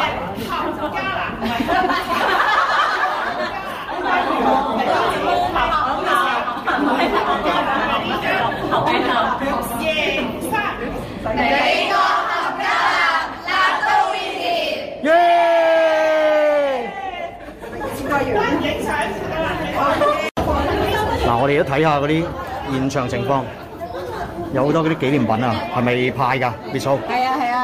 好，家都我哋都睇下嗰啲现场情况，有好多嗰啲纪念品啊，系咪派噶？别啊。